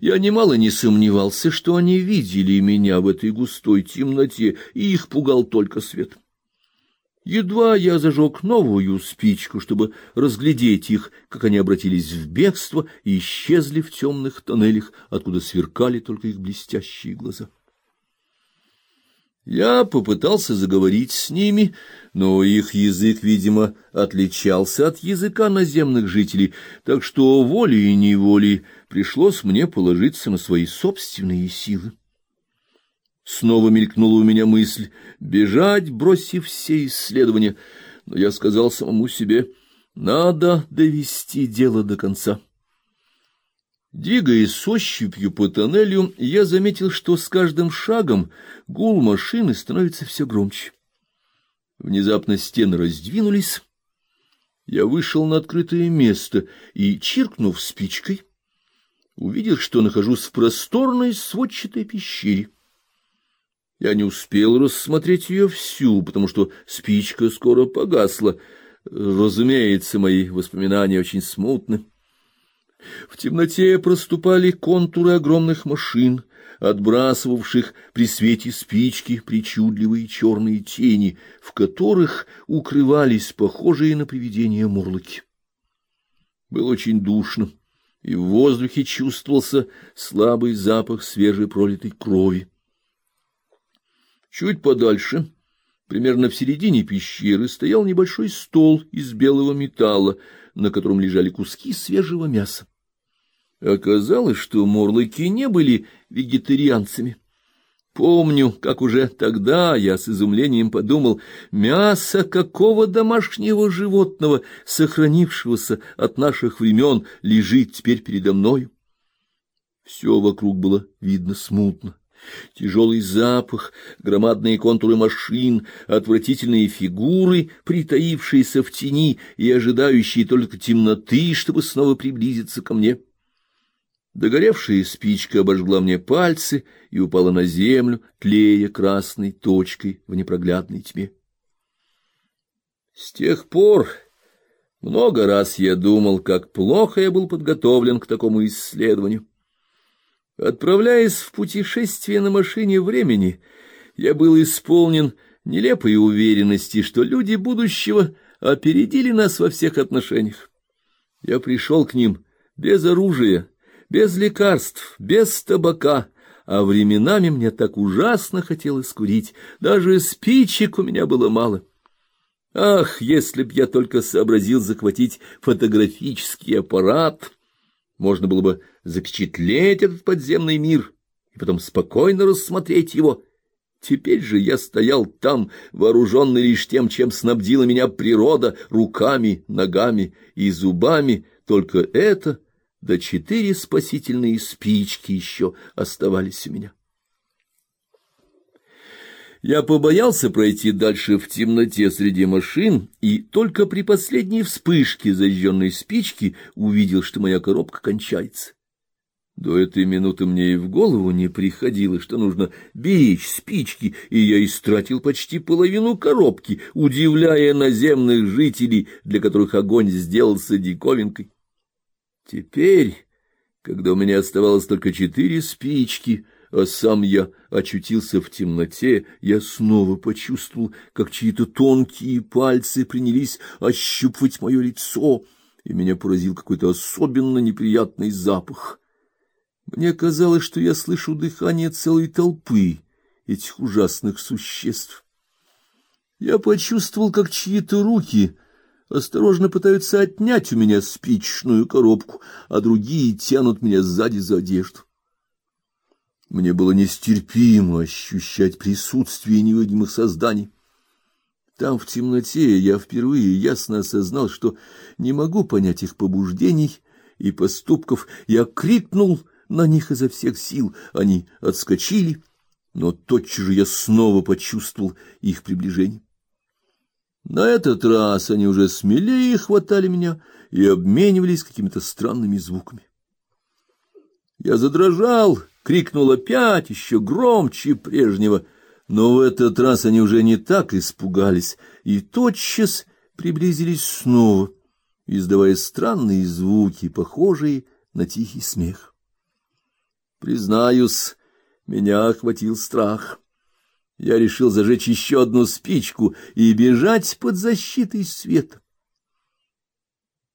Я немало не сомневался, что они видели меня в этой густой темноте, и их пугал только свет. Едва я зажег новую спичку, чтобы разглядеть их, как они обратились в бегство и исчезли в темных тоннелях, откуда сверкали только их блестящие глаза. Я попытался заговорить с ними, но их язык, видимо, отличался от языка наземных жителей, так что волей и неволей пришлось мне положиться на свои собственные силы. Снова мелькнула у меня мысль бежать, бросив все исследования, но я сказал самому себе: надо довести дело до конца. Двигаясь ощупью по тоннелю, я заметил, что с каждым шагом гул машины становится все громче. Внезапно стены раздвинулись. Я вышел на открытое место и, чиркнув спичкой, увидел, что нахожусь в просторной сводчатой пещере. Я не успел рассмотреть ее всю, потому что спичка скоро погасла. Разумеется, мои воспоминания очень смутны. В темноте проступали контуры огромных машин, отбрасывавших при свете спички причудливые черные тени, в которых укрывались похожие на привидения мурлыки. Было очень душно, и в воздухе чувствовался слабый запах свежепролитой крови. Чуть подальше, примерно в середине пещеры, стоял небольшой стол из белого металла, на котором лежали куски свежего мяса. Оказалось, что морлыки не были вегетарианцами. Помню, как уже тогда я с изумлением подумал, мясо какого домашнего животного, сохранившегося от наших времен, лежит теперь передо мною. Все вокруг было видно смутно. Тяжелый запах, громадные контуры машин, отвратительные фигуры, притаившиеся в тени и ожидающие только темноты, чтобы снова приблизиться ко мне. Догоревшая спичка обожгла мне пальцы и упала на землю, тлея красной точкой в непроглядной тьме. С тех пор много раз я думал, как плохо я был подготовлен к такому исследованию. Отправляясь в путешествие на машине времени, я был исполнен нелепой уверенности, что люди будущего опередили нас во всех отношениях. Я пришел к ним без оружия, без лекарств, без табака, а временами мне так ужасно хотелось курить, даже спичек у меня было мало. Ах, если б я только сообразил захватить фотографический аппарат, можно было бы запечатлеть этот подземный мир и потом спокойно рассмотреть его. Теперь же я стоял там, вооруженный лишь тем, чем снабдила меня природа, руками, ногами и зубами, только это да четыре спасительные спички еще оставались у меня. Я побоялся пройти дальше в темноте среди машин, и только при последней вспышке зажженной спички увидел, что моя коробка кончается. До этой минуты мне и в голову не приходило, что нужно беречь спички, и я истратил почти половину коробки, удивляя наземных жителей, для которых огонь сделался диковинкой. Теперь, когда у меня оставалось только четыре спички, а сам я очутился в темноте, я снова почувствовал, как чьи-то тонкие пальцы принялись ощупывать мое лицо, и меня поразил какой-то особенно неприятный запах. Мне казалось, что я слышу дыхание целой толпы этих ужасных существ. Я почувствовал, как чьи-то руки осторожно пытаются отнять у меня спичечную коробку, а другие тянут меня сзади за одежду. Мне было нестерпимо ощущать присутствие невидимых созданий. Там в темноте я впервые ясно осознал, что не могу понять их побуждений и поступков. Я крикнул на них изо всех сил, они отскочили, но тотчас же я снова почувствовал их приближение. На этот раз они уже смелее хватали меня и обменивались какими-то странными звуками. Я задрожал, крикнул опять еще громче прежнего, но в этот раз они уже не так испугались и тотчас приблизились снова, издавая странные звуки, похожие на тихий смех. Признаюсь, меня охватил страх. Я решил зажечь еще одну спичку и бежать под защитой света.